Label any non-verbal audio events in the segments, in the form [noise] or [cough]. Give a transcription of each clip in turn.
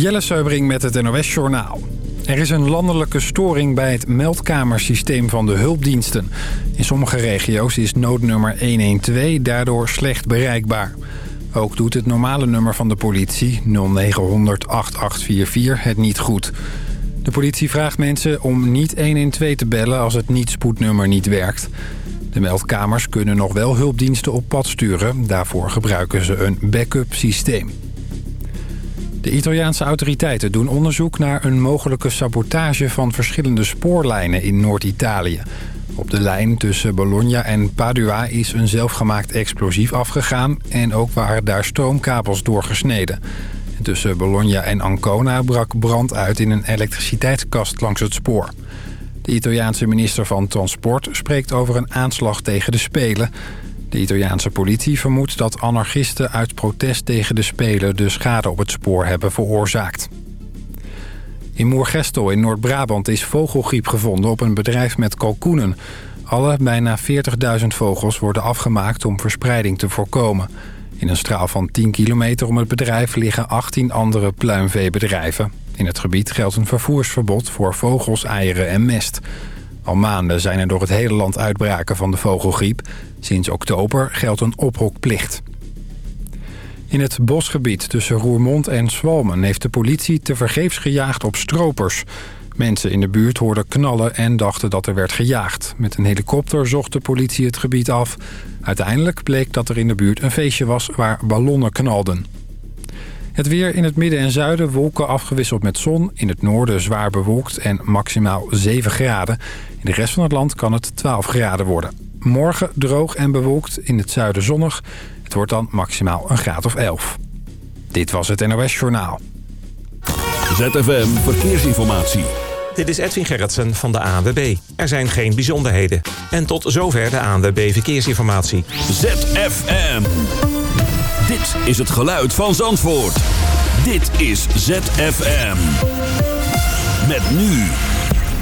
Jelle Seubring met het NOS Journaal. Er is een landelijke storing bij het meldkamersysteem van de hulpdiensten. In sommige regio's is noodnummer 112 daardoor slecht bereikbaar. Ook doet het normale nummer van de politie 0900 8844 het niet goed. De politie vraagt mensen om niet 112 te bellen als het niet-spoednummer niet werkt. De meldkamers kunnen nog wel hulpdiensten op pad sturen. Daarvoor gebruiken ze een backup systeem. De Italiaanse autoriteiten doen onderzoek naar een mogelijke sabotage van verschillende spoorlijnen in Noord-Italië. Op de lijn tussen Bologna en Padua is een zelfgemaakt explosief afgegaan en ook waren daar stroomkabels doorgesneden. En tussen Bologna en Ancona brak brand uit in een elektriciteitskast langs het spoor. De Italiaanse minister van Transport spreekt over een aanslag tegen de Spelen. De Italiaanse politie vermoedt dat anarchisten uit protest tegen de Spelen... de schade op het spoor hebben veroorzaakt. In Moergestel in Noord-Brabant is vogelgriep gevonden op een bedrijf met kalkoenen. Alle bijna 40.000 vogels worden afgemaakt om verspreiding te voorkomen. In een straal van 10 kilometer om het bedrijf liggen 18 andere pluimveebedrijven. In het gebied geldt een vervoersverbod voor vogels, eieren en mest. Al maanden zijn er door het hele land uitbraken van de vogelgriep. Sinds oktober geldt een ophokplicht. In het bosgebied tussen Roermond en Zwalmen heeft de politie tevergeefs gejaagd op stropers. Mensen in de buurt hoorden knallen en dachten dat er werd gejaagd. Met een helikopter zocht de politie het gebied af. Uiteindelijk bleek dat er in de buurt een feestje was waar ballonnen knalden. Het weer in het midden en zuiden wolken afgewisseld met zon. In het noorden zwaar bewolkt en maximaal 7 graden. In de rest van het land kan het 12 graden worden. Morgen droog en bewolkt, in het zuiden zonnig. Het wordt dan maximaal een graad of 11. Dit was het NOS Journaal. ZFM Verkeersinformatie. Dit is Edwin Gerritsen van de ANWB. Er zijn geen bijzonderheden. En tot zover de ANWB Verkeersinformatie. ZFM. Dit is het geluid van Zandvoort. Dit is ZFM. Met nu.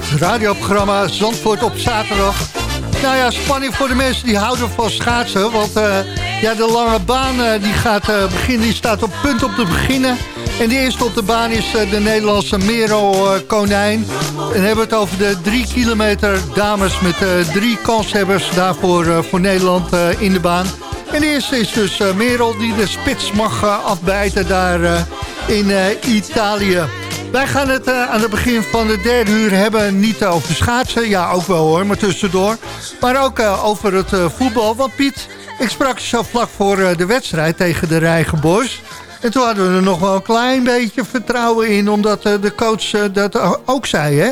Dit radioprogramma Zandvoort op zaterdag. Nou ja, spanning voor de mensen die houden van schaatsen. Want uh, ja, de lange baan uh, die gaat uh, beginnen, die staat op punt om te beginnen. En de eerste op de baan is de Nederlandse Mero Konijn. En hebben het over de drie kilometer dames met drie kanshebbers daarvoor voor Nederland in de baan. En de eerste is dus Merel die de spits mag afbijten daar in Italië. Wij gaan het uh, aan het begin van de derde uur hebben niet over schaatsen. Ja, ook wel hoor, maar tussendoor. Maar ook uh, over het uh, voetbal. Want Piet, ik sprak zo vlak voor de wedstrijd tegen de Rijgenbos. En toen hadden we er nog wel een klein beetje vertrouwen in. Omdat de coach dat ook zei, hè?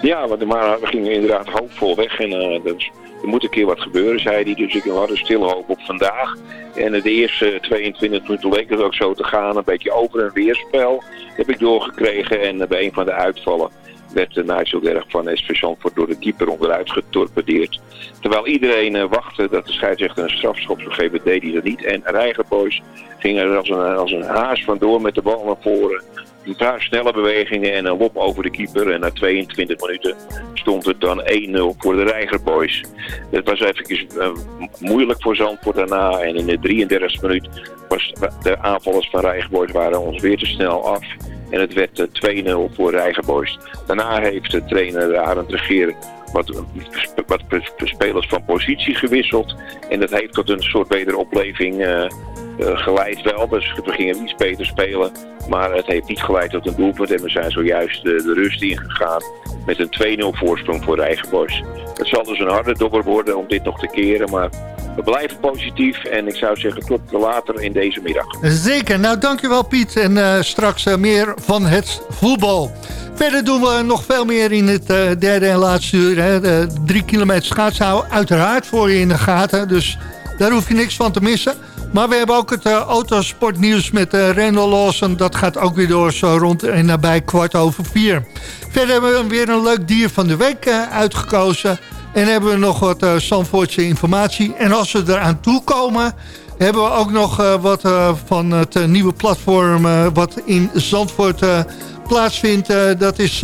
Ja, maar we gingen inderdaad hoopvol weg. En dus er moet een keer wat gebeuren, zei hij. Dus ik had een stil hoop op vandaag. En de eerste 22 minuten leek het ook zo te gaan. Een beetje over- en weerspel heb ik doorgekregen. En bij een van de uitvallen werd de Nigel van SV Zandvoort door de keeper onderuit getorpedeerd. Terwijl iedereen uh, wachtte dat de scheidsrechter een strafschop zou geven, deed hij dat niet. En Rijgenboys ging er als een, als een haas vandoor met de bal naar voren. Een paar snelle bewegingen en een lop over de keeper. En na 22 minuten stond het dan 1-0 voor de Rijgerboys. Het was even uh, moeilijk voor Zandvoort daarna. En in de 33 minuut was de aanvallers van Rijgerboys waren ons weer te snel af. En het werd 2-0 eh, voor Rijgerboys. Daarna heeft de trainer Arend Regeren wat, wat spelers van positie gewisseld. En dat heeft tot een soort wederopleving uh, geleid wel. Dus we gingen iets beter spelen. Maar het heeft niet geleid tot een doelpunt. En we zijn zojuist de, de rust ingegaan met een 2-0 voorsprong voor Rijgenbosch. Het zal dus een harde dobber worden om dit nog te keren. Maar we blijven positief. En ik zou zeggen tot later in deze middag. Zeker. Nou, dankjewel Piet. En uh, straks meer van het voetbal. Verder doen we nog veel meer in het derde en laatste uur. Hè. De drie kilometer schaatsen uiteraard voor je in de gaten. Dus daar hoef je niks van te missen. Maar we hebben ook het uh, autosportnieuws met uh, Randall Lawson. Dat gaat ook weer door zo rond en nabij kwart over vier. Verder hebben we weer een leuk dier van de week uh, uitgekozen. En hebben we nog wat uh, informatie. En als we eraan toe komen... hebben we ook nog wat van het nieuwe platform... wat in Zandvoort plaatsvindt. dat is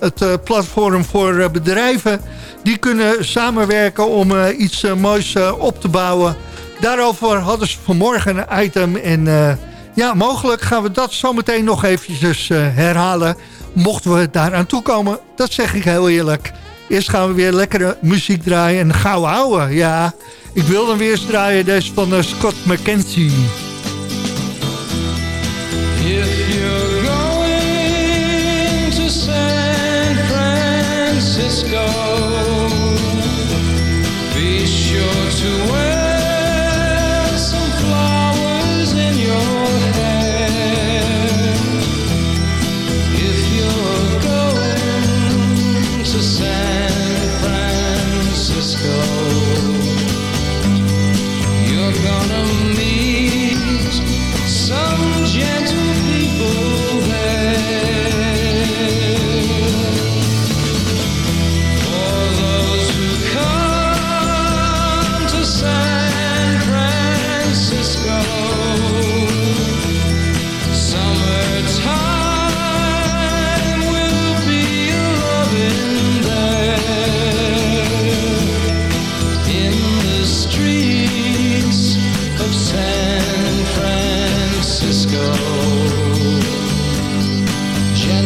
het platform voor bedrijven. Die kunnen samenwerken om iets moois op te bouwen. Daarover hadden ze vanmorgen een item. En ja, mogelijk gaan we dat zometeen nog eventjes herhalen. Mochten we daaraan toekomen. Dat zeg ik heel eerlijk. Eerst gaan we weer lekkere muziek draaien en gauw houden. Ja, ik wil dan weer eens draaien. Deze van Scott McKenzie.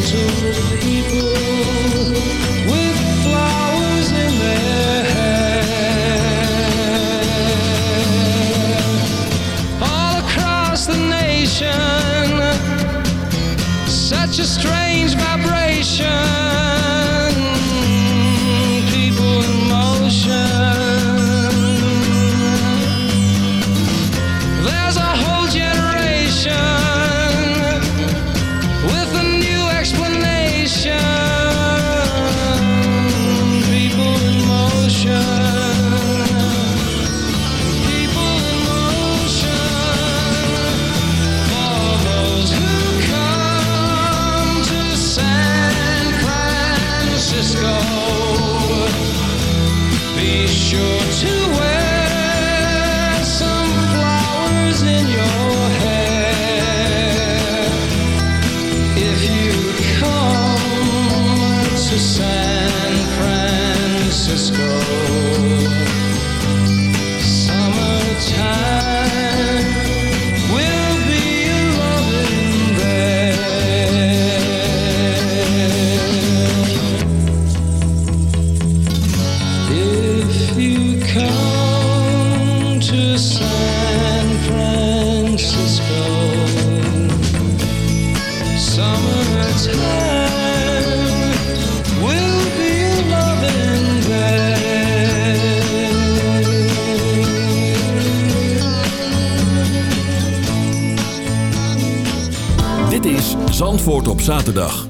Gentle people Zandvoort op zaterdag.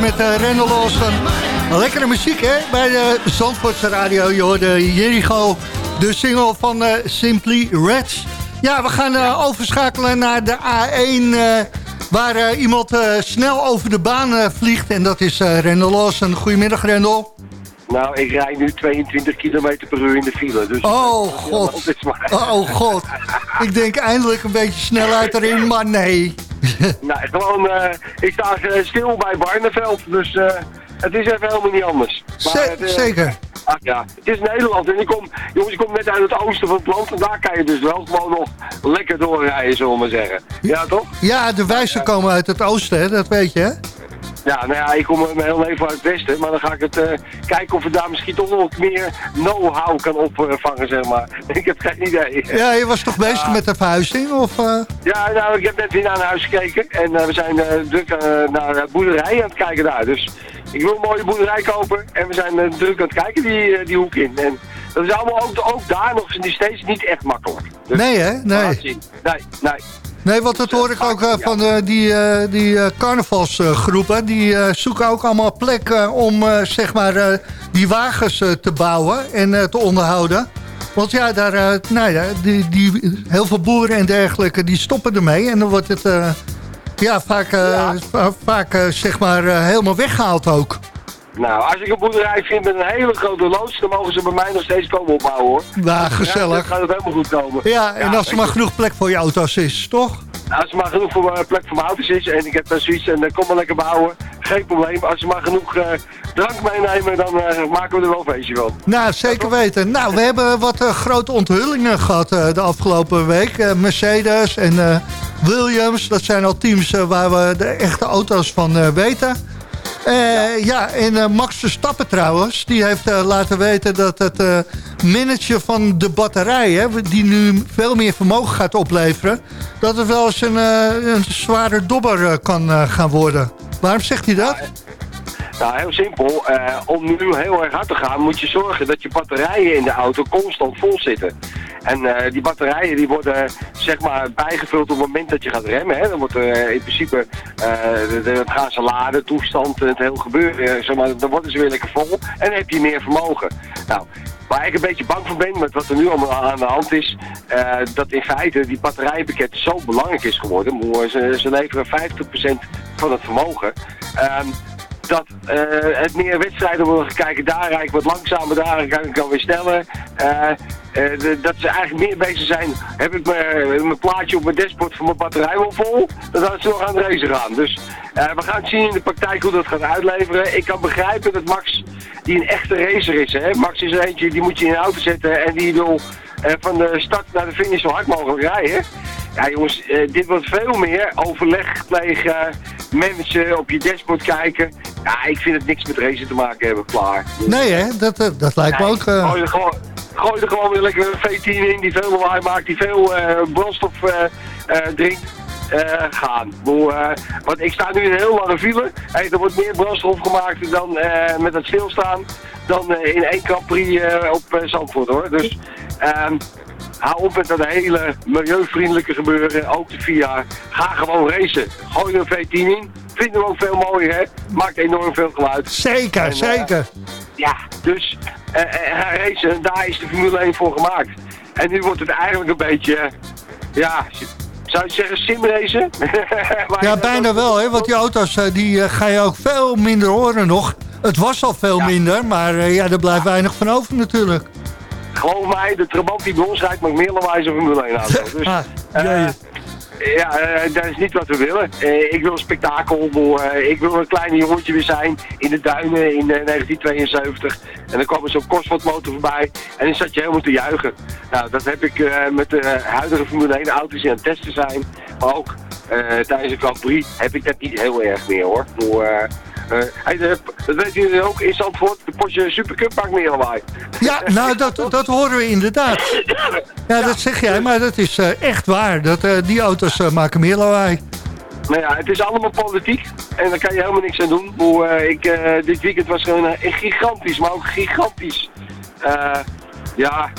Met uh, Rendel Lawson. Lekkere muziek hè, bij de Zandvoortse radio. Je hoorde Jericho, de single van uh, Simply Reds. Ja, we gaan uh, overschakelen naar de A1... waar iemand snel over de baan vliegt. En dat is Rendel Lawson. Goedemiddag Rendel. Nou, ik rijd nu 22 km per uur in de file. Dus oh god. Oh god. ik denk eindelijk een beetje snelheid erin, maar nee. [laughs] gewoon, uh, ik sta stil bij Barneveld, dus uh, het is even helemaal niet anders. Maar het, zeker. Ach ja, het is Nederland en ik kom, jongens, ik kom net uit het oosten van het land en daar kan je dus wel gewoon nog lekker doorrijden, zullen we maar zeggen. Ja, toch? Ja, de wijzen komen uit het oosten, hè? dat weet je, hè? Ja, nou ja, ik kom mijn heel leven uit het westen, maar dan ga ik het uh, kijken of ik daar misschien toch nog meer know-how kan opvangen, zeg maar. [laughs] Ik heb geen idee. Ja, je was toch bezig uh, met de verhuizing? Of, uh... Ja, nou, ik heb net weer naar een huis gekeken en we zijn druk naar boerderijen aan het kijken daar. Dus ik wil een mooie boerderij kopen en we zijn druk aan het kijken die, die hoek in. En dat is allemaal ook, ook daar nog steeds niet echt makkelijk. Dus, nee, hè? Nee. Nee, nee. Nee, want dat hoor ik ook uh, van uh, die, uh, die carnavalsgroepen. die zoeken ook allemaal plek om zeg maar, die wagens te bouwen en te onderhouden. Want ja, daar, nou ja die, die, heel veel boeren en dergelijke die stoppen ermee. En dan wordt het ja, vaak, ja. vaak zeg maar, helemaal weggehaald ook. Nou, als ik een boerderij vind met een hele grote loods, dan mogen ze bij mij nog steeds komen opbouwen hoor. Nou, gezellig. Dan gaat het helemaal goed komen. Ja, en als er maar genoeg plek voor je auto's is, toch? Nou, als er maar genoeg voor, uh, plek voor mijn auto's is en ik heb dan zoiets en dan kom maar lekker bouwen, geen probleem. Als ze maar genoeg uh, drank meenemen, dan uh, maken we er wel een feestje van. Nou, zeker weten. Nou, we hebben wat grote onthullingen gehad de afgelopen week. Mercedes en Williams, dat zijn al teams waar we de echte auto's van weten. Uh, ja, en uh, Max Verstappen trouwens, die heeft uh, laten weten dat het managen van de batterijen, die nu veel meer vermogen gaat opleveren, dat het wel eens een, een zware dobber kan gaan worden. Waarom zegt hij dat? Nou, heel simpel. om nu heel erg hard te gaan moet je zorgen dat je batterijen in de auto constant vol zitten. En uh, die batterijen die worden zeg maar bijgevuld op het moment dat je gaat remmen. Hè. Dan wordt er in principe, de, gaan ze laden, toestand, het heel gebeuren. zeg maar, dan worden ze weer lekker vol en heb je meer vermogen. Nou, Waar ik een beetje bang voor ben, met wat er nu allemaal aan de hand is, dat in feite die batterijpakket zo belangrijk is geworden. Ze, ze leveren 50% van het vermogen. Um, dat uh, het meer wedstrijden worden gekeken, daar rijd ik wat langzamer, daar kan ik alweer sneller. Uh, uh, de, dat ze eigenlijk meer bezig zijn, heb ik mijn plaatje op mijn dashboard van mijn batterij wel vol, dan dat ze nog aan het racen gaan. Dus we gaan zien in de praktijk hoe dat gaat uitleveren. Ik kan begrijpen dat Max, die een echte racer is, hè? Max is er eentje, die moet je in een auto zetten en die wil van de start naar de finish zo hard mogelijk rijden. Ja jongens, dit wordt veel meer overleg plegen, mensen op je dashboard kijken. Ja, ik vind het niks met racen te maken hebben, klaar. Nee hè, dat, dat lijkt me ook... Uh... Gooi, er gewoon, gooi er gewoon weer lekker een V10 in die veel lawaai maakt, die veel brandstof uh, drinkt. gaan. want ik sta nu in een heel lange file. Hey, er wordt meer brandstof gemaakt dan met het stilstaan dan in één Capri op Zandvoort hoor. Dus ehm, hou op met dat hele milieuvriendelijke gebeuren, ook de VIA. Ga gewoon racen. Gooi er een V10 in. Vinden we ook veel mooier, hè? Maakt enorm veel geluid. Zeker, en, zeker. Uh, ja, dus uh, uh, racen, daar is de Formule 1 voor gemaakt. En nu wordt het eigenlijk een beetje, ja, zou je zeggen simracen? [laughs] ja, bijna wel, hè? Want die auto's die ga je ook veel minder horen nog. Het was al veel ja. minder, maar ja, er blijft weinig van over natuurlijk geloof mij, de Trabant die bij ons rijdt maakt meer lawaai dan Formule 1 auto. [laughs] Dus, ah, uh, ja, uh, dat is niet wat we willen. Uh, ik wil een spektakel. Ik wil een klein jongetje weer zijn in de duinen in 1972. En dan kwam er zo'n Cosworth motor voorbij. En dan zat je helemaal te juichen. Nou, dat heb ik met de huidige Formule 1 auto's die aan het testen zijn. Maar ook tijdens de Grand Prix heb ik dat niet heel erg meer hoor. Voor, dat weet jullie ook in Zandvoort. De Porsche Supercup maakt meer lawaai. Ja, nou dat, dat horen we inderdaad. Ja, dat zeg jij, maar dat is uh, echt waar. Dat, uh, die auto's maken meer lawaai. Nou ja, het is allemaal politiek. En daar kan je helemaal niks aan doen. Hoe, ik, dit weekend was gewoon een gigantisch, maar ook gigantisch... ja,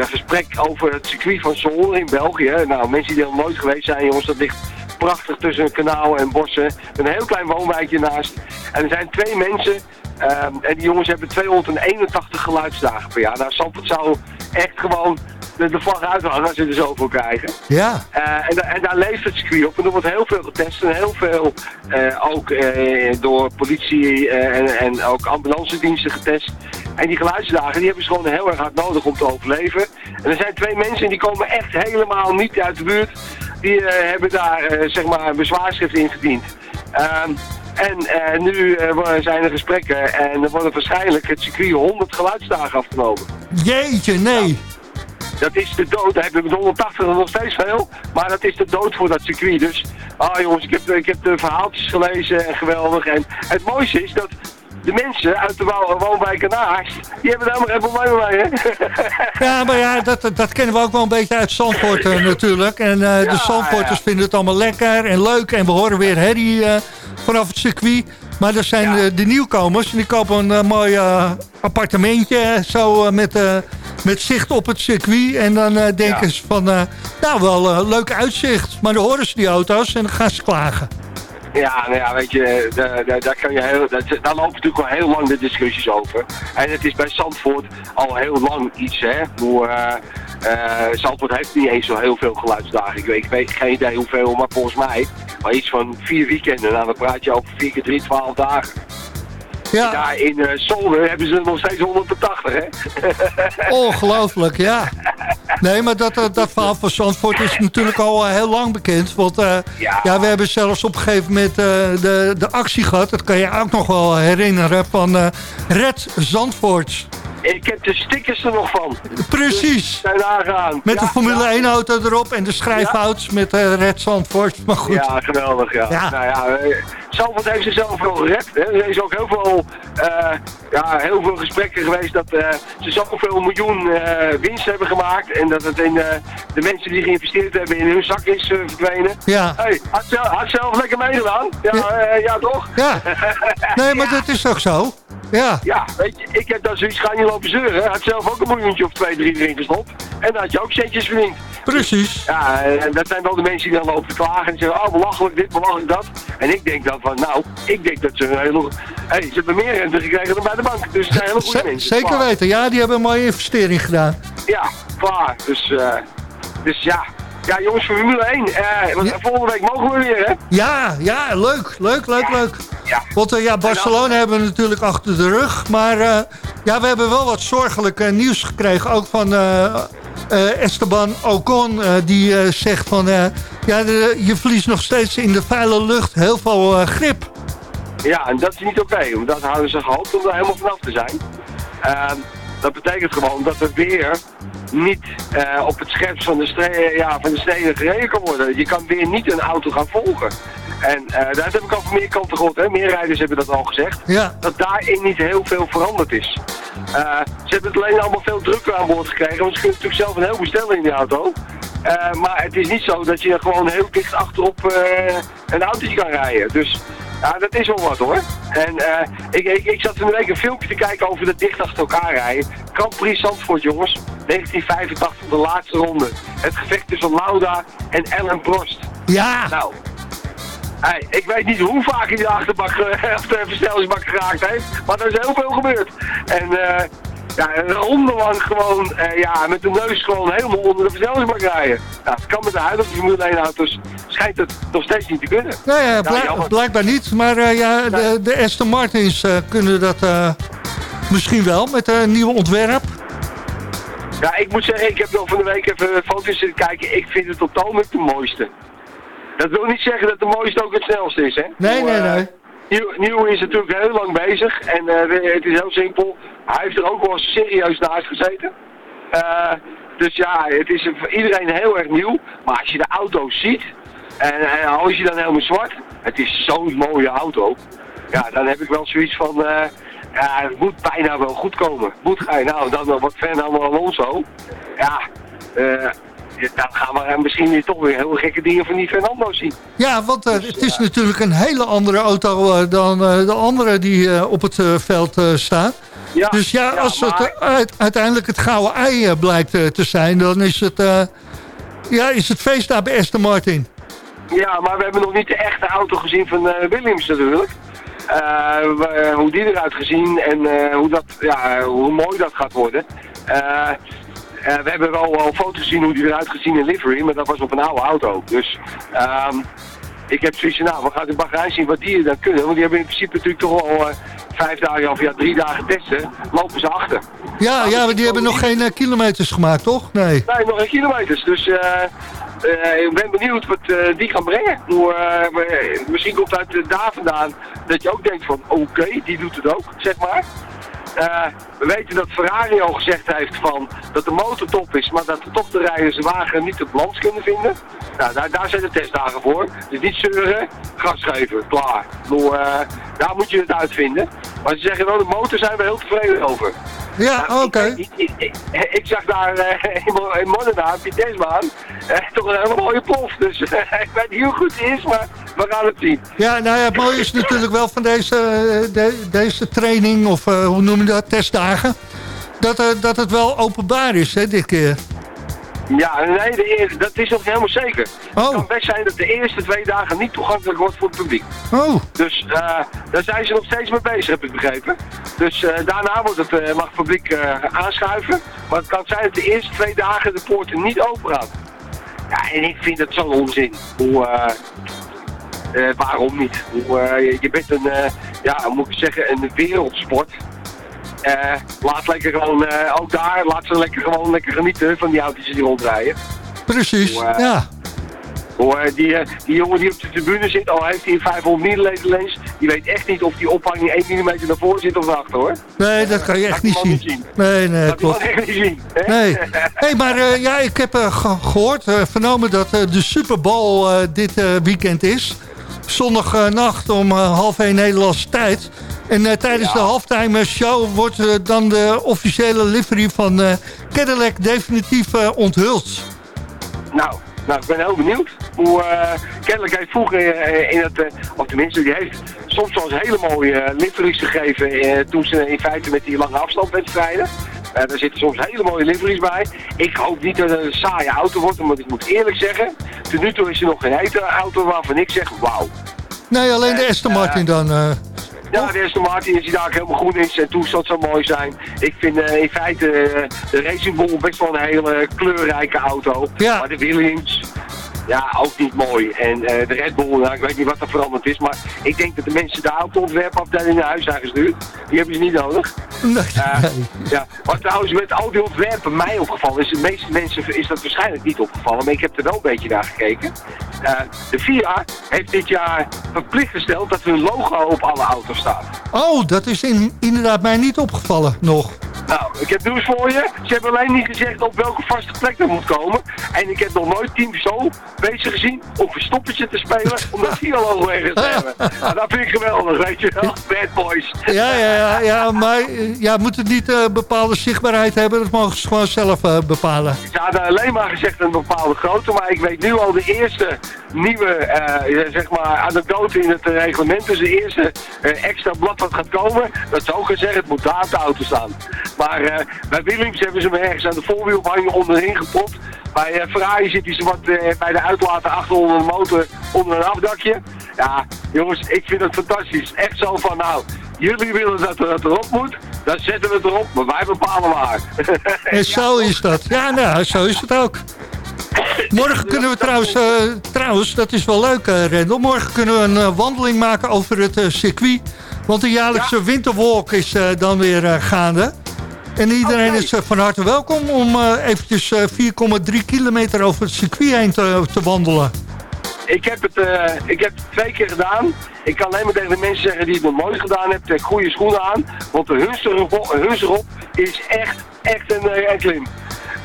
gesprek over het circuit van Sol in België. Nou, mensen die er nog nooit geweest zijn, jongens, dat ligt prachtig tussen kanaal en bossen. Een heel klein woonwijkje naast. En er zijn twee mensen ehm, en die jongens hebben 281 geluidsdagen per jaar. Nou, Zandvoort zou echt gewoon de, de vlag uithangen als ze er zoveel krijgen. Ja, Eh, en, en daar leeft het circuit op. En er wordt heel veel getest en heel veel eh, ook eh, door politie en, en ook ambulance diensten getest. En die geluidsdagen die hebben ze gewoon heel erg hard nodig om te overleven. En er zijn twee mensen die komen echt helemaal niet uit de buurt. Die hebben daar zeg maar een bezwaarschrift ingediend. Ehm, en eh, nu eh, zijn er gesprekken en er worden waarschijnlijk het circuit 100 geluidsdagen afgenomen. jeetje, nee. Dat is de dood. Daar hebben we 180 nog steeds veel. Maar dat is de dood voor dat circuit. Dus, ah jongens, ik heb, ik heb de verhaaltjes gelezen en geweldig. En het mooiste is dat de mensen uit de wo- woonwijken naast, die hebben daar helemaal geen probleem mee, hè? [laughs] Ja, maar ja, dat, dat kennen we ook wel een beetje uit Zandvoort eh, natuurlijk. En eh, de Zandvoorters ja. vinden het allemaal lekker en leuk. En we horen weer herrie eh, vanaf het circuit. Maar er zijn Ja. de nieuwkomers en die kopen een mooi appartementje zo met, met zicht op het circuit. En dan denken ze van, nou wel leuk uitzicht. Maar dan horen ze die auto's en dan gaan ze klagen. Ja, nou ja, weet je, daar, daar, kan je heel, daar, daar lopen natuurlijk al heel lang de discussies over. En het is bij Zandvoort al heel lang iets, hè. Hoe, eh, eh, Zandvoort heeft niet eens zo heel veel geluidsdagen. Ik weet, ik weet geen idee hoeveel, maar volgens mij maar iets van vier weekenden. Nou, dan praat je over vier keer drie, twaalf dagen. Ja, Daar in eh Zolder hebben ze nog steeds 180, hè. [laughs] ongelooflijk, ja. Nee, maar dat, dat, dat verhaal van Zandvoort is natuurlijk al eh, heel lang bekend. Want eh, ja. Ja. we hebben zelfs op een gegeven moment de, de actie gehad. Dat kan je ook nog wel herinneren van Red Zandvoort. Ik heb de stickers er nog van. Precies. Met Ja, de Formule ja. 1 auto erop en de schrijfhout met Red Zandvoort. Maar goed, Ja, geweldig, ja. Ja. Nou ja, Zandvoort heeft zichzelf wel gered. Hè. Er is ook heel veel, eh, ja, heel veel gesprekken geweest dat eh, ze zoveel miljoen eh, winst hebben gemaakt. En dat het in de mensen die geïnvesteerd hebben in hun zak is verdwenen. ja. Hey, had, zelf, had zelf lekker meegedaan. Ja, Ja. ja toch? Ja. [laughs] Nee, maar dat is toch zo? Ja. Ja, weet je, ik heb daar zoiets gaan niet lopen zeuren. Had zelf ook een miljoentje of twee, drie erin gestopt. En dan had je ook centjes verdiend. Precies. Ja, en dat zijn wel de mensen die dan lopen te klagen en zeggen, oh belachelijk dit, belachelijk dat. En ik denk dan van, nou, ik denk dat ze een hele... Hey, ze hebben meer rente gekregen dan bij de bank. Dus het zijn hele goede mensen. zeker Klaar. weten. Ja, die hebben een mooie investering gedaan. Ja, klaar. Dus, eh, dus ja. Ja, jongens, voor Formule 1. eh, want Ja. volgende week mogen we weer, hè? Ja, ja, leuk, leuk, leuk, leuk. Ja. Want eh, ja, Barcelona hebben we natuurlijk achter de rug. Maar eh, ja, we hebben wel wat zorgelijk eh, nieuws gekregen. Ook van eh, eh, Esteban Ocon. eh, die eh, zegt van... eh, ja, de- je verliest nog steeds in de vuile lucht heel veel eh, grip. Ja, en dat is niet oké. want dat hadden ze gehoopt om er helemaal vanaf te zijn. Ehm, dat betekent gewoon dat er weer niet eh, op het scherpst van de, stre- ja, van de steden gereden kan worden. Je kan weer niet een auto gaan volgen. En eh dat heb ik al van meer kanten gehoord. Hè. Meer rijders hebben dat al gezegd. Ja, Dat daarin niet heel veel veranderd is. Eh, ze hebben het alleen allemaal veel drukker aan boord gekregen. Want ze kunnen natuurlijk zelf een heel bestellen in die auto. Maar het is niet zo dat je gewoon heel dicht achterop eh, een autootje kan rijden. Dus ja, dat is wel wat hoor. En eh, ik, ik, ik zat de week een filmpje te kijken over dat dicht achter elkaar rijden. Grand Prix Zandvoort jongens, 1985 de laatste ronde. Het gevecht tussen Lauda en Ellen Prost. ja, Nou, hey, ik weet niet hoe vaak hij de achterbak eh, [laughs] of de versnellingsbak geraakt heeft, maar er is heel veel gebeurd. En eh ja, een ronde lang gewoon, eh, ja, met de neus gewoon helemaal onder de versnellingsbak rijden. Nou, het kan met de huidige Formule 1 auto's, schijnt het nog steeds niet te kunnen. nee, ja, blijk- jammer. blijkbaar niet. Maar eh, ja, de, de Aston Martins eh, kunnen dat eh, misschien wel met een nieuw ontwerp. Ja, ik moet zeggen, ik heb nog van de week even foto's zitten kijken. Ik vind het totaal niet de mooiste. Dat wil niet zeggen dat de mooiste ook het snelste is, hè? Nee, nee, Eh, nee. Nieuw, is natuurlijk heel lang bezig en eh, het is heel simpel. Hij heeft er ook wel serieus naast gezeten. Eh, dus ja, het is voor iedereen heel erg nieuw. Maar als je de auto ziet, en, en al is je dan helemaal zwart, het is zo'n mooie auto. Ja, dan heb ik wel zoiets van, eh, ja, het moet bijna wel goed komen. Moet ga je nou, dan wat Fernando Alonso. Ja, dan gaan we misschien weer toch weer heel gekke dingen van die Fernando zien. Ja, want eh, het is natuurlijk een hele andere auto eh, dan eh, de andere die eh, op het eh, veld eh. Ja, Dus ja, als maar- het eh, uit- uiteindelijk het gouden ei eh, blijkt eh, te zijn, dan is het, eh, ja, is het feest daar bij Aston Martin. Ja, maar we hebben nog niet de echte auto gezien van eh, Williams natuurlijk. Eh, hoe die eruit gezien en eh, hoe, dat, ja, hoe mooi dat gaat worden. Eh, eh, we hebben wel al foto's gezien hoe die eruit gezien in livery, maar dat was op een oude auto. Dus ehm, ik heb zoiets van, nou, we gaan in Bahrein zien wat die er dan kunnen. Want die hebben in principe natuurlijk toch al eh, vijf dagen of ja, drie dagen testen. Lopen ze achter. Ja, ja, maar die hebben nog geen eh, kilometers gemaakt, toch? Nee. Nee, nog geen kilometers. Dus eh, eh, ik ben benieuwd wat eh, die gaan brengen. Hoe, eh, misschien komt uit eh, daar vandaan dat je ook denkt van oké, die doet het ook, zeg maar. Eh, we weten dat Ferrari al gezegd heeft van dat de motor top is, maar dat de toch de rijders de wagen niet de balans kunnen vinden. Nou, daar, daar zijn de testdagen voor. Dus niet zeuren, gas geven, klaar. Eh, daar moet je het uitvinden. Maar ze zeggen wel, de motor zijn we heel tevreden over. Ja, Nou, oké. Ik, ik, ik, ik zag daar eh, [laughs] in Mo- in Modena, op die testbaan, eh, toch een hele mooie plof. Dus [laughs] ik weet niet hoe goed die is, maar we gaan het zien. Ja, nou ja, het mooie is natuurlijk wel van deze, eh, de- deze training, of eh, hoe noem je dat, testdagen, dat, eh, dat het wel openbaar is, hè, dit keer. Ja, nee, de dat is nog helemaal zeker. Oh. Het kan best zijn dat de eerste twee dagen niet toegankelijk wordt voor het publiek. Oh, Dus daar zijn ze nog steeds mee bezig, heb ik begrepen. Dus daarna wordt het, mag het publiek aanschuiven. Maar het kan zijn dat de eerste twee dagen de poorten niet open gaan. Ja, en ik vind het zo'n onzin. Hoe, eh, waarom niet? Eh, je- bent een, eh, ja, moet ik zeggen, een wereldsport. Laat lekker gewoon, ook daar, laat ze lekker gewoon lekker genieten van die auto's die rondrijden. precies. Ja, die, die jongen die op de tribune zit, al heeft hij een 500 mm lens, die weet echt niet of die ophanging 1 mm naar voren zit of naar achter hoor. nee, dat kan je echt niet zien. niet zien. Nee, nee, Dat kan klopt. echt niet zien. hè? Nee. hey, maar eh, ja, ik heb eh, ge- gehoord, eh, vernomen dat de Super Bowl dit weekend is. Zondagnacht om eh, half 1 Nederlandse tijd. En eh, tijdens de halftime show wordt eh, dan de officiële livery van eh, Cadillac definitief onthuld. Nou, nou, ik ben heel benieuwd. Hoe, kennelijk heeft vroeger in het, of tenminste, die heeft soms wel eens hele mooie uh, liveries gegeven toen ze in feite met die lange afstandwedstrijden. Eh daar zitten soms hele mooie liveries bij. Ik hoop niet dat het een saaie auto wordt, want ik moet eerlijk zeggen, tot nu toe is er nog geen hete auto waarvan ik zeg, wauw. Nee, alleen de Aston Martin dan. eh. Ja, de Aston Martin is die daar helemaal groen is en toestand zou mooi zijn. Ik vind eh, in feite eh, de Racing Bull best wel een hele kleurrijke auto. Ja. Maar de Williams, ja, ook niet mooi. En eh, de Red Bull, nou, ik weet niet wat er veranderd is, maar ik denk dat de mensen de autoontwerpafdeling naar huis zijn gestuurd. Die hebben ze niet nodig. Nee, Eh, ja, wat trouwens met al die ontwerpen mij opgevallen is, de meeste mensen is dat waarschijnlijk niet opgevallen, maar ik heb er wel een beetje naar gekeken. Eh, de FIA heeft dit jaar verplicht gesteld dat hun logo op alle auto's staat. Oh, dat is in, inderdaad mij niet opgevallen nog. Nou, ik heb nieuws voor je. Ze hebben alleen niet gezegd op welke vaste plek dat moet komen. En ik heb nog nooit Team Zo bezig gezien om een stoppertje te spelen om dat logo ergens te hebben. Nou, dat vind ik geweldig, weet je wel. Bad boys. Ja, ja, ja, ja maar eh, ja, moet het niet eh, bepaalde zichtbaarheid hebben? Dat mogen ze gewoon zelf eh, bepalen. Ze hadden alleen maar gezegd een bepaalde grootte, maar ik weet nu al de eerste nieuwe, zeg maar, anekdote in het reglement. Dus de eerste extra blad wat gaat komen, dat zou zeggen, het moet daar op de auto staan. Maar bij Williams hebben ze hem ergens aan de voorwielophanger onderin gepropt. Bij eh, Ferrari zit hij zo wat eh, bij de uitlaten achter onder de motor, onder een afdakje. Ja, jongens, ik vind het fantastisch. Echt zo van, nou, jullie willen dat het erop moet, dan zetten we het erop, maar wij bepalen waar. [laughs] En zo is dat. Ja, nou, zo is het ook. Morgen kunnen we trouwens, eh, trouwens, dat is wel leuk, eh Rendel. Morgen kunnen we een wandeling maken over het circuit. Want de jaarlijkse winterwalk is dan weer gaande. En iedereen is eh, van harte welkom om eh, eventjes eh, 4,3 kilometer over het circuit heen te, te wandelen. Ik heb, het, eh, ik heb het twee keer gedaan. Ik kan alleen maar tegen de mensen zeggen die het nog nooit gedaan hebben, trek goede schoenen aan. Want de hunster erop, hunster op is echt, echt een, eh, een klim.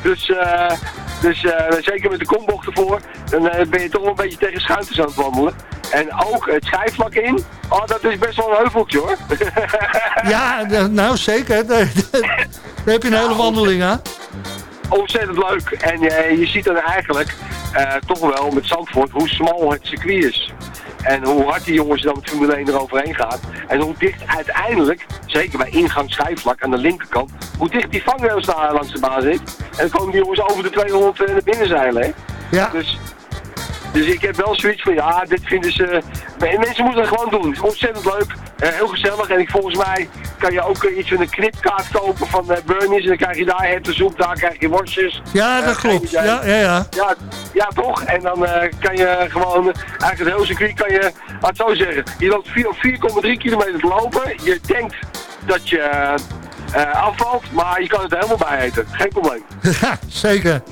Dus, eh, dus eh, zeker met de kombocht ervoor, dan eh, ben je toch wel een beetje tegen schuinters aan het wandelen. En ook het schijfvlak in, oh, dat is best wel een heuveltje hoor. [laughs] Ja, nou zeker. Daar, heb je een hele wandeling aan. ontzettend leuk. En eh, je ziet dan eigenlijk toch wel met Zandvoort hoe smal het circuit is. En hoe hard die jongens dan met Formule 1 eroverheen gaat. En hoe dicht uiteindelijk, zeker bij ingang schijfvlak aan de linkerkant, hoe dicht die vangrails daar langs de baan zit. En dan komen die jongens over de 200 naar binnen zeilen. Hè? Ja, Dus Dus ik heb wel zoiets van, ja, dit vinden ze... Mensen moeten het gewoon doen. Het is ontzettend leuk. eh, heel gezellig. En ik, volgens mij kan je ook eh, iets van een knipkaart kopen van uh, Burnies. En dan krijg je daar hertensoep, daar krijg je worstjes. Ja, dat klopt. Ja, ja, ja. Ja, ja, toch? En dan kan je gewoon, eigenlijk het hele circuit kan je, laat het zo zeggen, je loopt vier- op 4,3 kilometer te lopen. Je denkt dat je afvalt, maar je kan het er helemaal bij eten. Geen probleem. [laughs] Ja, zeker.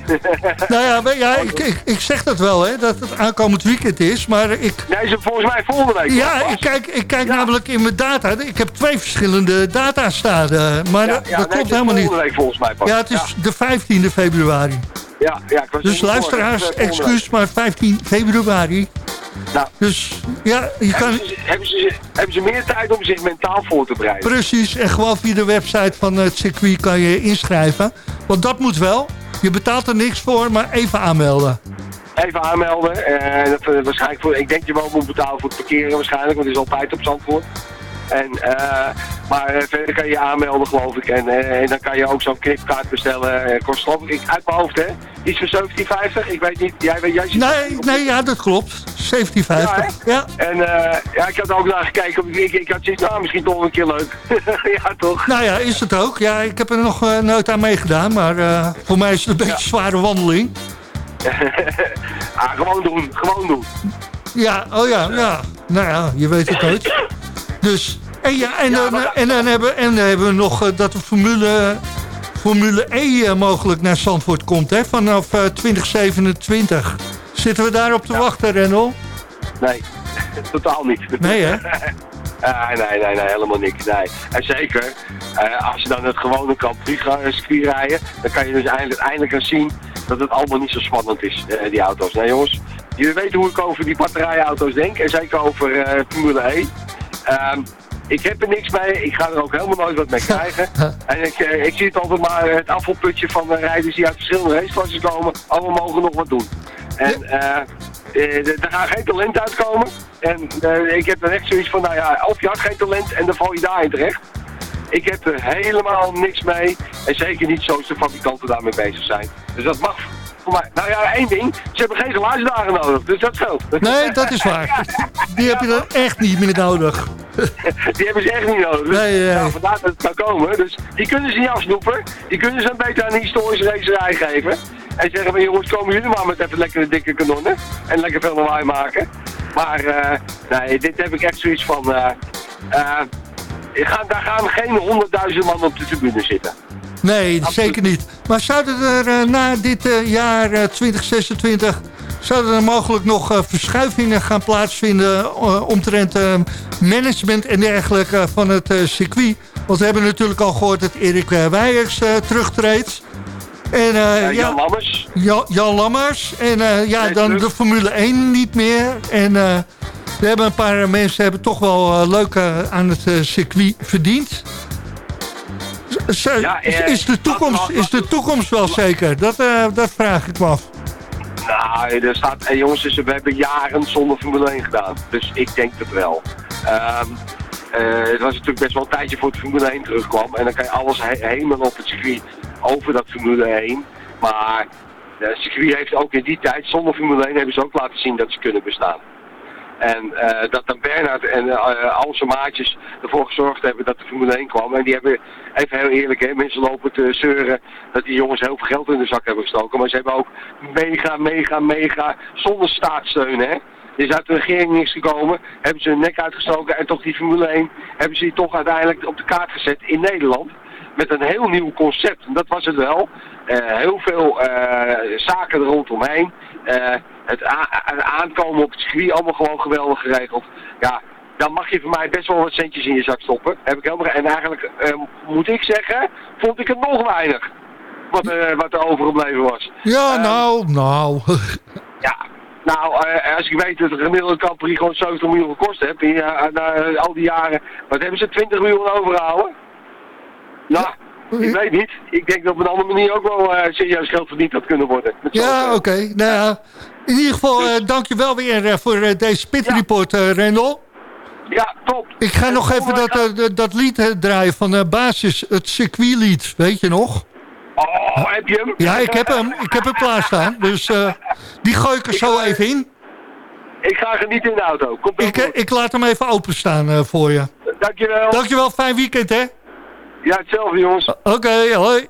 nou ja, maar ja ik, ik, ik zeg dat wel, hè, dat het aankomend weekend is. Maar ik, Nee, ze volgens mij volgende week. ja, ik kijk, ik kijk namelijk in mijn data. Ik heb twee verschillende data staan. eh, maar Ja, dat, nee, klopt is helemaal niet. Volgende week volgens mij pas. Ja, het is de 15e februari. Ja, ja, ik was Dus er luisteraars, eh, excuus, maar 15 februari. Nou. Dus ja, je week. kan Hebben ze, hebben, ze, hebben ze meer tijd om zich mentaal voor te bereiden? precies en gewoon via de website van het circuit kan je inschrijven. Want dat moet wel. Je betaalt er niks voor, maar even aanmelden. Even aanmelden. eh, dat, eh, waarschijnlijk voor, ik denk je wel moet betalen voor het parkeren waarschijnlijk, want het is altijd op Zandvoort. En, eh, maar eh, verder kan je je aanmelden geloof ik. En, eh, en dan kan je ook zo'n knipkaart bestellen. Kost geloof ik uit mijn hoofd hè. Iets van 17,50. Ik weet niet. Jij, weet- jij zit Nee, nee, ja, dat klopt. 1750. Ja, En ja, ik had ook naar gekeken. Ik, had zoiets, nou misschien toch een keer leuk. [laughs] ja toch. Nou ja, is het ook. Ja, ik heb er nog nooit aan meegedaan, maar voor mij is het een beetje een zware wandeling. [laughs] ah, gewoon doen. Gewoon doen. Ja, oh ja, ja. Nou ja, je weet het nooit. [coughs] Dus, en, ja, en, Ja, maar- en, dan, hebben, en dan hebben we nog eh, dat de Formule, Formule E eh, mogelijk naar Zandvoort komt, hè, vanaf eh, 2027. Zitten we daarop te wachten, Renel? Nee, [laughs] totaal niet. Nee, hè? [laughs] Ah, nee, nee, nee, helemaal niks. Nee. En zeker, eh, als je dan het gewone eh, circuit rijden, dan kan je dus eindelijk, eindelijk gaan zien dat het allemaal niet zo spannend is, eh, die auto's. Nee jongens, jullie weten hoe ik over die batterijauto's denk, en zeker over eh, Formule E. Ehm, ik heb er niks mee, ik ga er ook helemaal nooit wat mee krijgen. [laughs] en ik, eh, ik zie het altijd maar het afvalputje van de rijders die uit verschillende raceklassen komen. Allemaal mogen nog wat doen. En eh, eh, er gaan geen talent uitkomen. En eh, ik heb er echt zoiets van, nou ja, of je had geen talent en dan val je daarin terecht. Ik heb er helemaal niks mee. En zeker niet zoals de fabrikanten daarmee bezig zijn. Dus dat mag voor mij. Nou ja, één ding. Ze hebben geen geluidsdagen nodig. Dus dat scheelt. Nee, dat is waar. Die heb je dan echt niet meer nodig. [laughs] Die hebben ze echt niet nodig. Dus, Nee, nee. nou, vandaar dat het kan komen. Dus die kunnen ze niet afsnoepen. Die kunnen ze een beetje aan een historische racerij geven. En zeggen van jongens, komen jullie maar met even lekkere dikke kanonnen. En lekker veel lawaai maken. Maar eh, nee, dit heb ik echt zoiets van... eh eh, gaan, daar gaan geen honderdduizend man op de tribune zitten. Nee, zeker niet. Maar zouden er eh, na dit eh, jaar eh, 2026... zouden er mogelijk nog eh, verschuivingen gaan plaatsvinden... eh, omtrent eh, management en dergelijke eh, van het eh, circuit? Want we hebben natuurlijk al gehoord dat Erik Weijers eh, terugtreedt. En, eh, Eh, ja, Jan Lammers. Jan, Jan Lammers. En eh, ja, dan de Formule 1 niet meer. En eh, we hebben een paar mensen hebben toch wel eh, leuk eh, aan het eh, circuit verdiend. Ja, eh, is, de toekomst, is de toekomst wel zeker? Dat, eh, dat vraag ik me af. Nou, er staat, hey jongens, dus we hebben jaren zonder Formule 1 gedaan. Dus ik denk het wel. Eh, het was natuurlijk best wel een tijdje voor de Formule 1 terugkwam. En dan kan je alles he hemelen op het circuit over dat Formule 1. Maar het circuit heeft ook in die tijd, zonder Formule 1, hebben ze ook laten zien dat ze kunnen bestaan. En eh, dat dan Bernhard en eh, al zijn maatjes ervoor gezorgd hebben dat de Formule 1 kwam. En die hebben, even heel eerlijk, hè, mensen lopen te zeuren dat die jongens heel veel geld in de zak hebben gestoken. Maar ze hebben ook mega, mega, mega, zonder staatssteun, hè. Is uit de regering niks gekomen, hebben ze hun nek uitgestoken en toch die Formule 1 hebben ze toch uiteindelijk op de kaart gezet in Nederland. Met een heel nieuw concept. En dat was het wel. Eh, heel veel zaken er rondomheen. Eh, het, het aankomen op het circuit allemaal gewoon geweldig geregeld. Ja, dan mag je voor mij best wel wat centjes in je zak stoppen. Heb ik helemaal, en eigenlijk eh, moet ik zeggen, vond ik het nog weinig. Wat, wat er overgebleven was. Ja, Ehm, nou, nou. [laughs] Ja, nou, eh, als ik weet dat de gemiddelde Capri gewoon 70 miljoen gekost heeft, in, na al die jaren, wat hebben ze 20 miljoen overgehouden? Nou, ik weet niet. Ik denk dat op een andere manier ook wel uh, serieus geld verdiend had kunnen worden. Ja, oké. Nou in ieder geval dank uh, dankjewel weer eh, voor deze pitreport, ja. Ja, top. Ik ga nog even dat, dat lied draaien van Basis, het circuitlied, weet je nog? Oh, heb je hem? Ja, ik heb hem. Ik heb hem klaarstaan. Dus die gooi ik er zo even in. Ik ga er niet in de auto. kom ik, ik laat hem even openstaan voor je. Dankjewel. Dankjewel, fijn weekend hè. Ja, hetzelfde jongens. Oké, okay, hoi.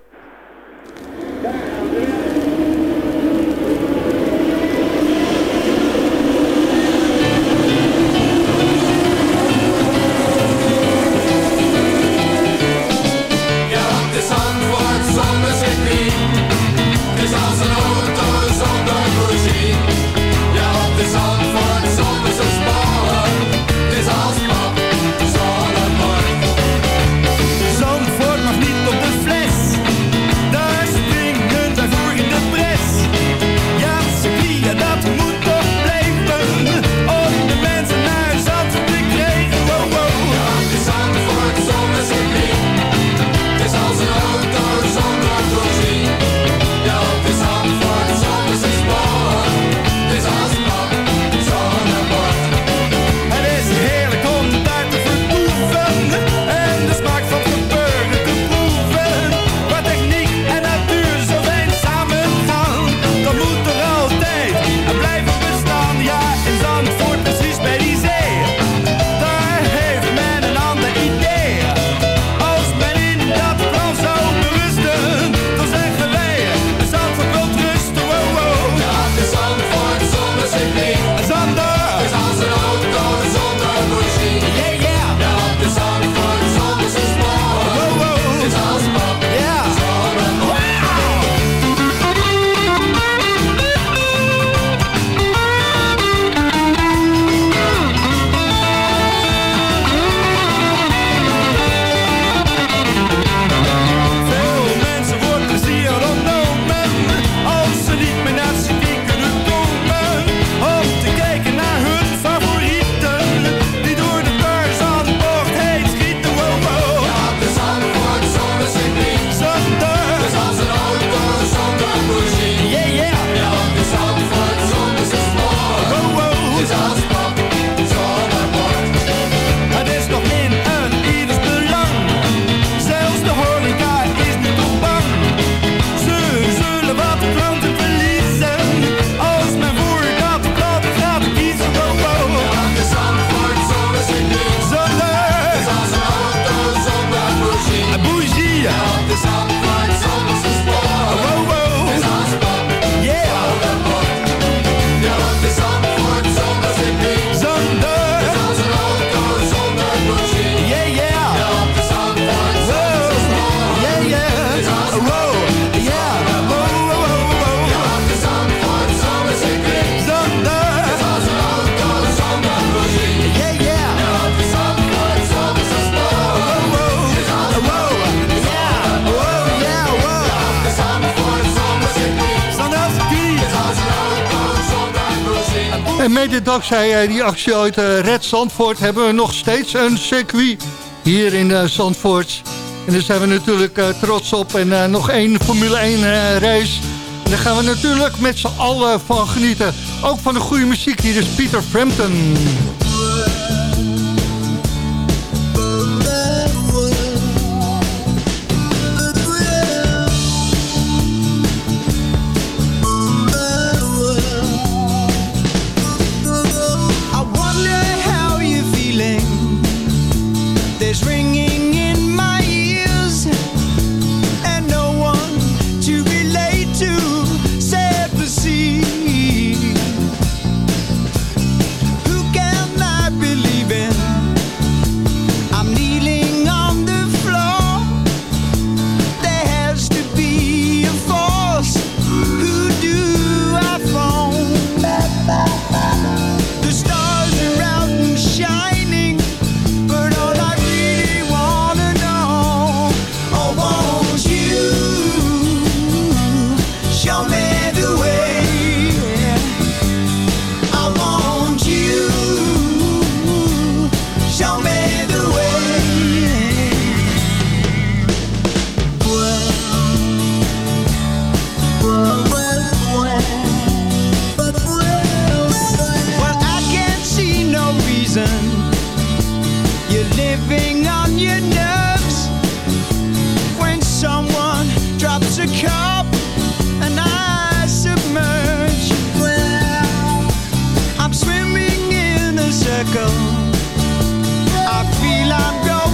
En mede dankzij eh, die actie uit eh, Red Zandvoort hebben we nog steeds een circuit hier in eh, Zandvoort. En daar zijn we natuurlijk trots op. En nog één Formule 1 race. En daar gaan we natuurlijk met z'n allen van genieten. Ook van de goede muziek. Hier is Peter Frampton.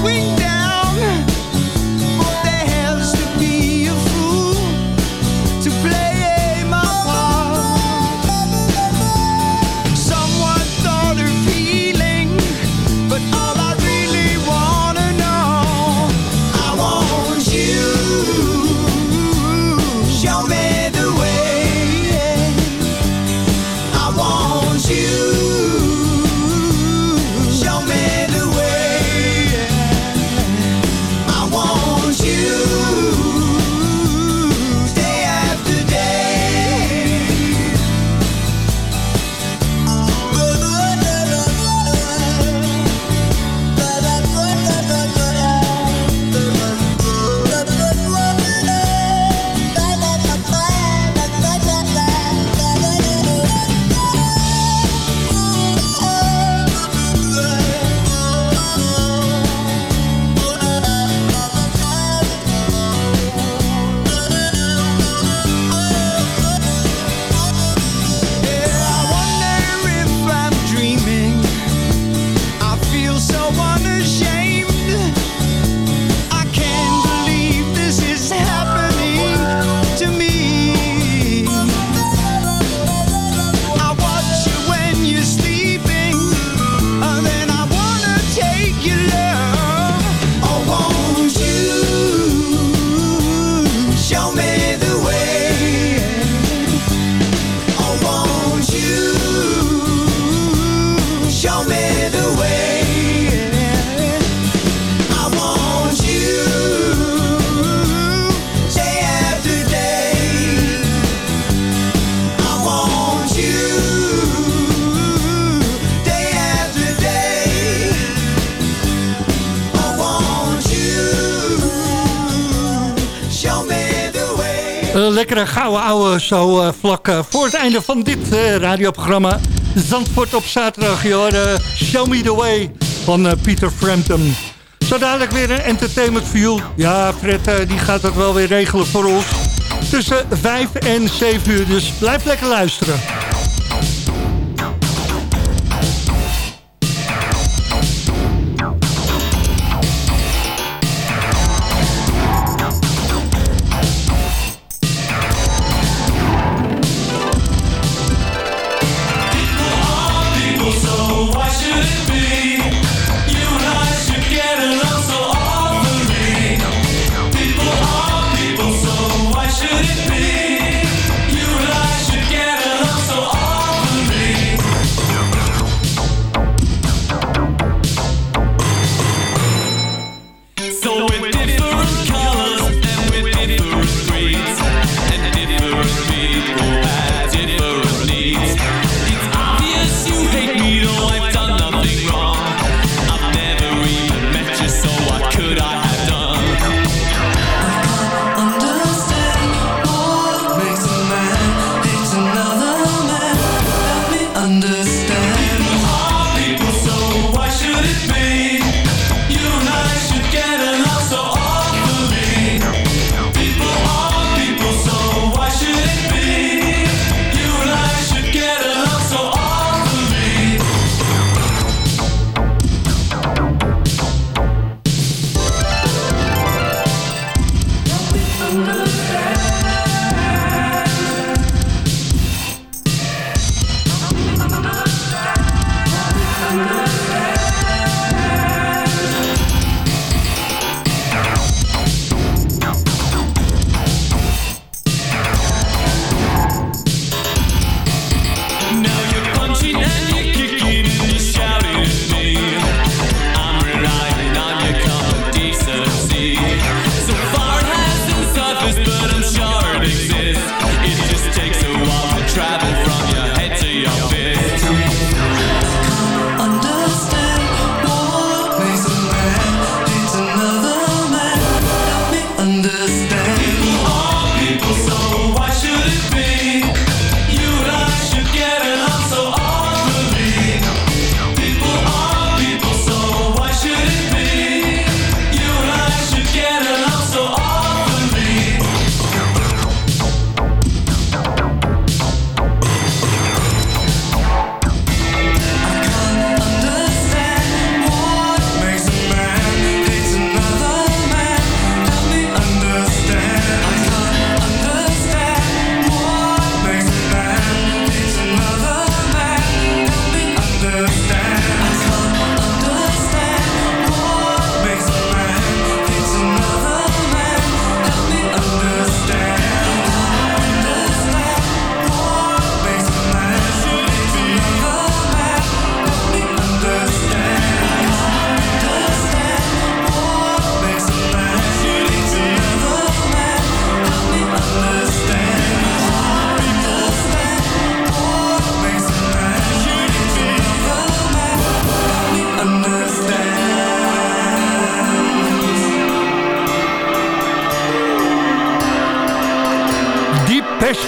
going down. lekkere gouden ouwe zo eh, vlak eh, voor het einde van dit eh, radioprogramma. Zandvoort op zaterdag, je Show Me The Way van Pieter Frampton. Zo dadelijk weer een entertainment view. Ja, Fred die gaat dat wel weer regelen voor ons. Tussen 5 en 7 uur, dus blijf lekker luisteren.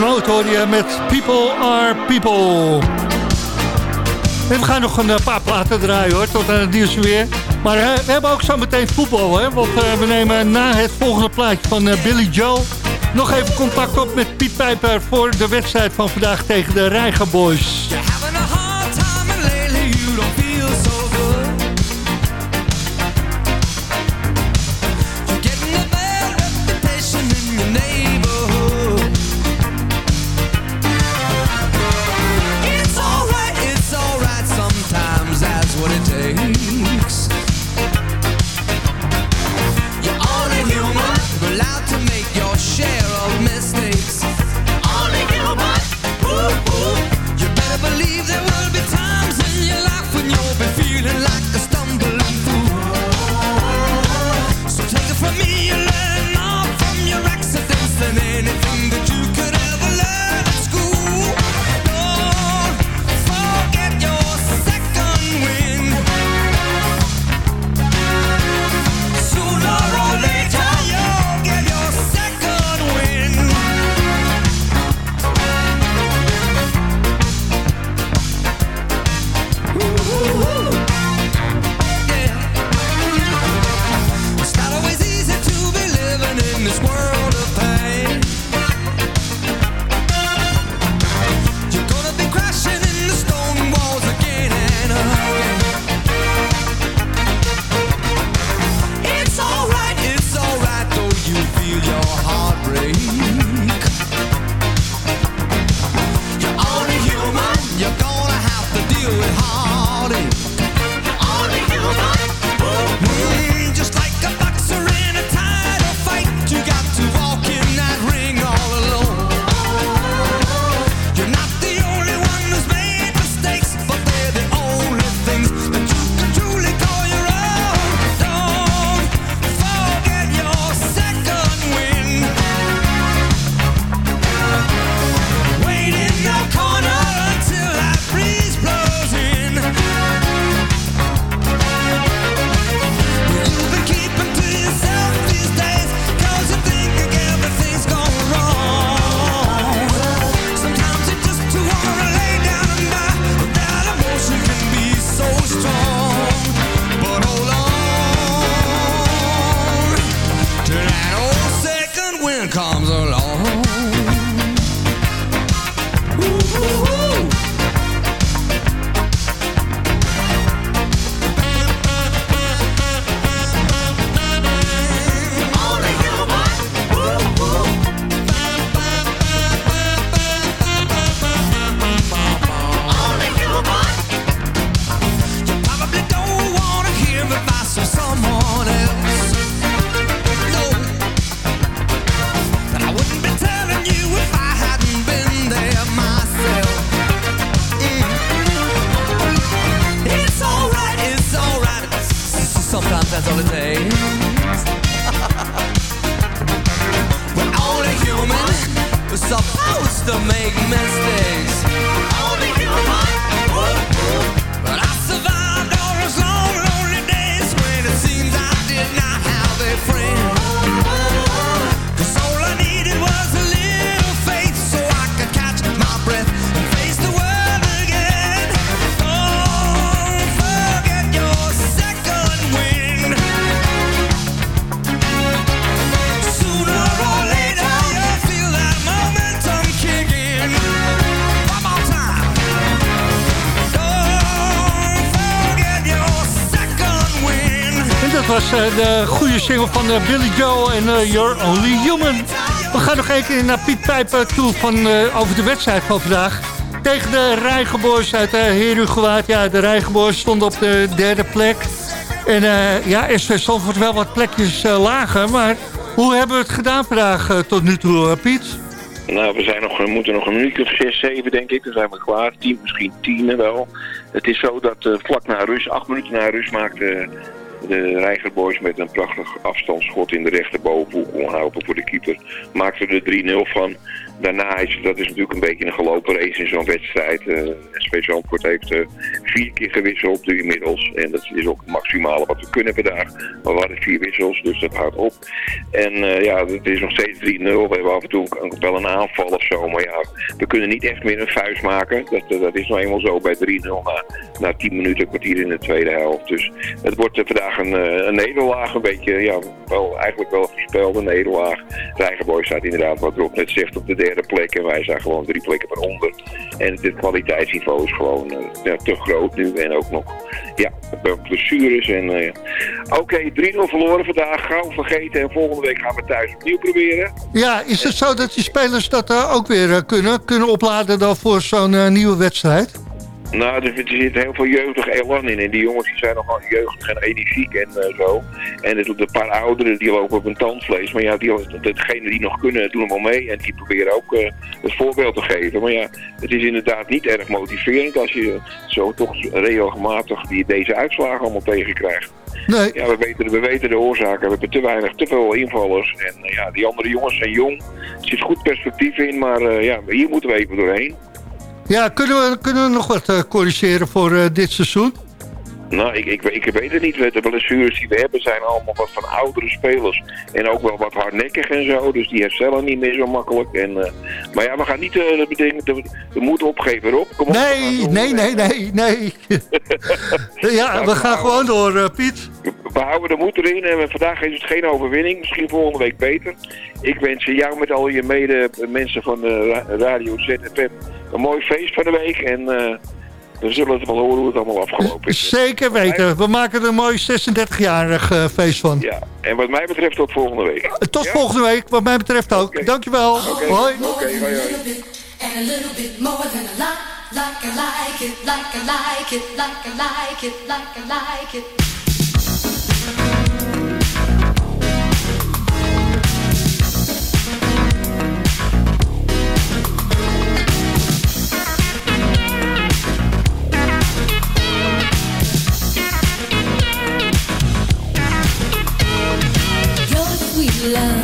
Mode hoor je met People Are People. En we gaan nog een eh, paar platen draaien hoor, tot aan het nieuws weer. Maar eh, we hebben ook zo meteen voetbal hè, want eh, we nemen na het volgende plaatje van Billy Joe... nog even contact op met Piet Pijper voor de wedstrijd van vandaag tegen de Reiger Boys. Supposed to make mistakes. Was eh, de goede single van eh, Billy Joel en eh, You're Only Human. We gaan nog keer naar Piet Pijper toe van, over de wedstrijd van vandaag. Tegen de Rijgenboys uit uh, Herugewaard. Ja, de Rijgenboys stonden op de derde plek. En eh, ja, SV Zandvoort wel wat plekjes lager. Maar hoe hebben we het gedaan vandaag tot nu toe, Piet? Nou, we, zijn nog, we moeten nog een minuut of zes, zeven denk ik. Dan zijn we klaar. Misschien tien wel. Het is zo dat vlak na rust, acht minuten na rust, maakte de Rijgerboys met een prachtig afstandsschot in de rechterbovenhoek onhouden voor de keeper. Maakten er 3-0 van. Daarna is dat is natuurlijk een beetje een gelopen race in zo'n wedstrijd. Eh SV Zandvoort heeft eh, vier keer gewisseld nu inmiddels. En dat is ook het maximale wat we kunnen dag. Maar we hadden vier wissels, dus dat houdt op. En eh, ja, het is nog steeds 3-0. We hebben af en toe wel een aanval of zo. Maar ja, we kunnen niet echt meer een vuist maken. Dat, dat is nou eenmaal zo bij 3-0 na, na 10 minuten, kwartier in de tweede helft. Dus het wordt vandaag een, een nederlaag. Een beetje, ja, wel, eigenlijk wel een voorspelde nederlaag. Rijgenboy staat inderdaad, wat Rob net zegt, op de derde plek. En wij zijn gewoon drie plekken per onder. En het kwaliteitsniveau is gewoon eh, te groot nu. En ook nog, ja, blessures. En, eh, Oké, 3-0 verloren vandaag. Gauw vergeten. En volgende week gaan we thuis opnieuw proberen. Ja, is het zo dat die spelers dat eh, ook weer kunnen? Kunnen opladen dan voor zo'n nieuwe wedstrijd? Nou, er, er zit heel veel jeugdig elan in. En die jongens die zijn nogal jeugdig en energiek en eh, zo. En doet een paar ouderen die lopen op een tandvlees. Maar ja, die, degenen die nog kunnen doen hem al mee. En die proberen ook eh, het voorbeeld te geven. Maar ja, het is inderdaad niet erg motiverend als je zo toch regelmatig die, deze uitslagen allemaal tegenkrijgt. Nee. Ja, we weten, we weten de oorzaken. We hebben te weinig, te veel invallers. En eh, ja, die andere jongens zijn jong. Er zit goed perspectief in. Maar ja, hier moeten we even doorheen. Ja, kunnen we, kunnen we nog wat eh, corrigeren voor eh, dit seizoen? Nou, ik, ik, ik weet het niet. De blessures die we hebben zijn allemaal wat van oudere spelers. En ook wel wat hardnekkig en zo. Dus die herstellen niet meer zo makkelijk. En, eh, maar ja, we gaan niet eh, de, de, de, de moed opgeven. Kom op, Nee, nee, nee, nee, nee. [laughs] ja, we gaan gewoon door, eh, Piet. We houden de moed erin en vandaag is het geen overwinning. Misschien volgende week beter. Ik wens jou met al je mede mensen van de ra- Radio ZFM een mooi feest van de week. En we zullen het wel horen hoe het allemaal afgelopen is. Zeker weten. We maken er een mooi 36-jarig eh, feest van. Ja, en wat mij betreft tot volgende week. Tot volgende week, wat mij betreft ook. Dankjewel. Hoi. Oké, hoi, hoi. And a little bit more than a lot, like I like it, like I like it, like I like it, like I like it. Love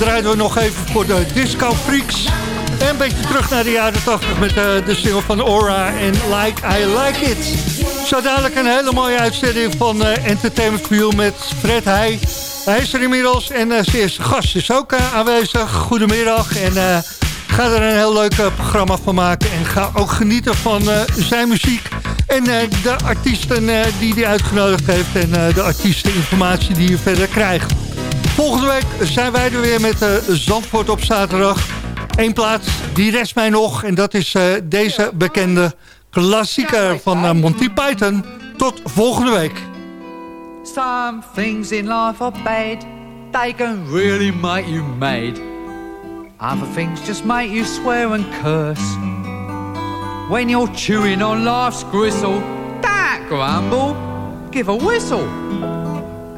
Draaien we nog even voor de Disco Freaks. En een beetje terug naar de jaren 80 met eh, de single van Aura en Like I Like It. Zo dadelijk een hele mooie uitzending van eh, Entertainment View met Fred Heij. Hij is er inmiddels en zijn eerste gast is ook aanwezig. Goedemiddag en eh, ga er een heel leuk programma van maken. En ga ook genieten van zijn muziek en de artiesten die hij uitgenodigd heeft. En de artiesteninformatie die je verder krijgt. Volgende week zijn wij er weer met eh, Zandvoort op zaterdag. Eén plaats, die rest mij nog. En dat is eh, deze bekende klassieker van eh, Monty Python. Tot volgende week. Some things in life are bad. They can really make you mad. Other things just make you swear and curse. When you're chewing on life's gristle, don't grumble, give a whistle.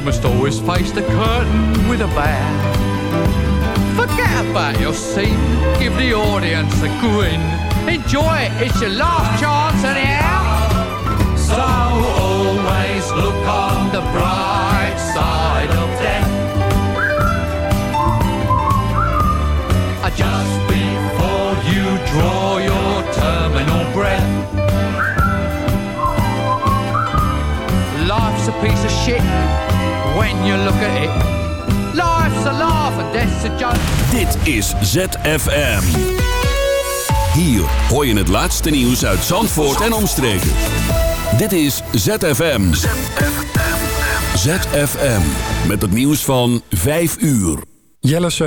You must always face the curtain with a bow. Forget about your scene, give the audience a grin. Enjoy it, it's your last chance anyhow. So always look on the bright side of death. Uh, Just before you draw your terminal breath. Life's a piece of shit when you look at it. Life's a laugh and death's a joke. Dit is ZFM. Hier hoor je het laatste nieuws uit Zandvoort en omstreken. Dit is ZFM. ZFM. Met het nieuws van 5 uur. Jelle